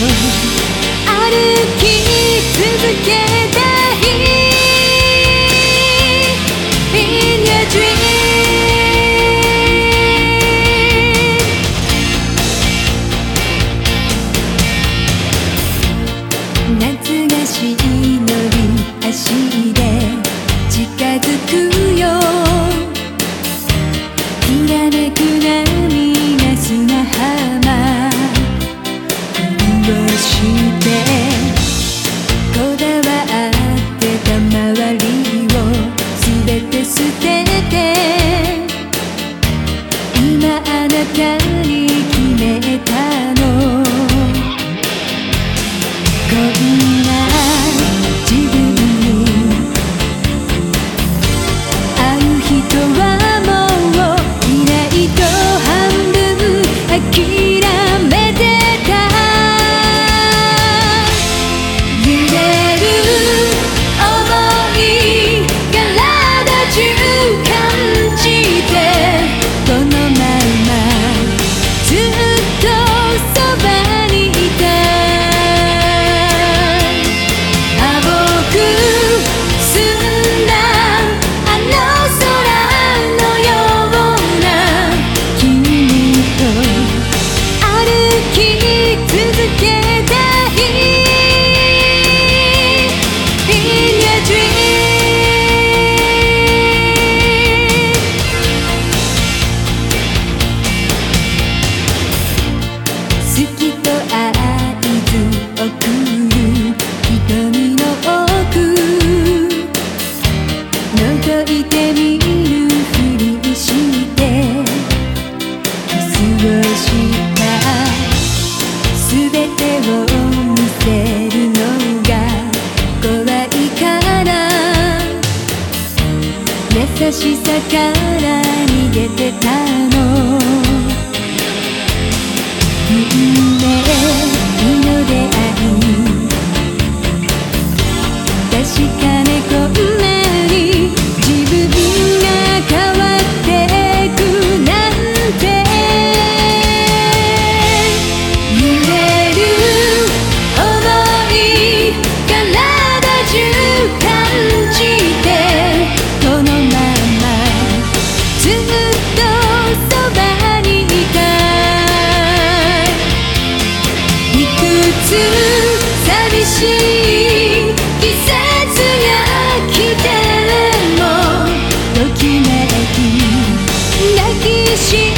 歩き続けたい In your dream 夏がしのり足で近づく。there 気をしたすべてを見せるのが怖いから優しさから逃げてたの、she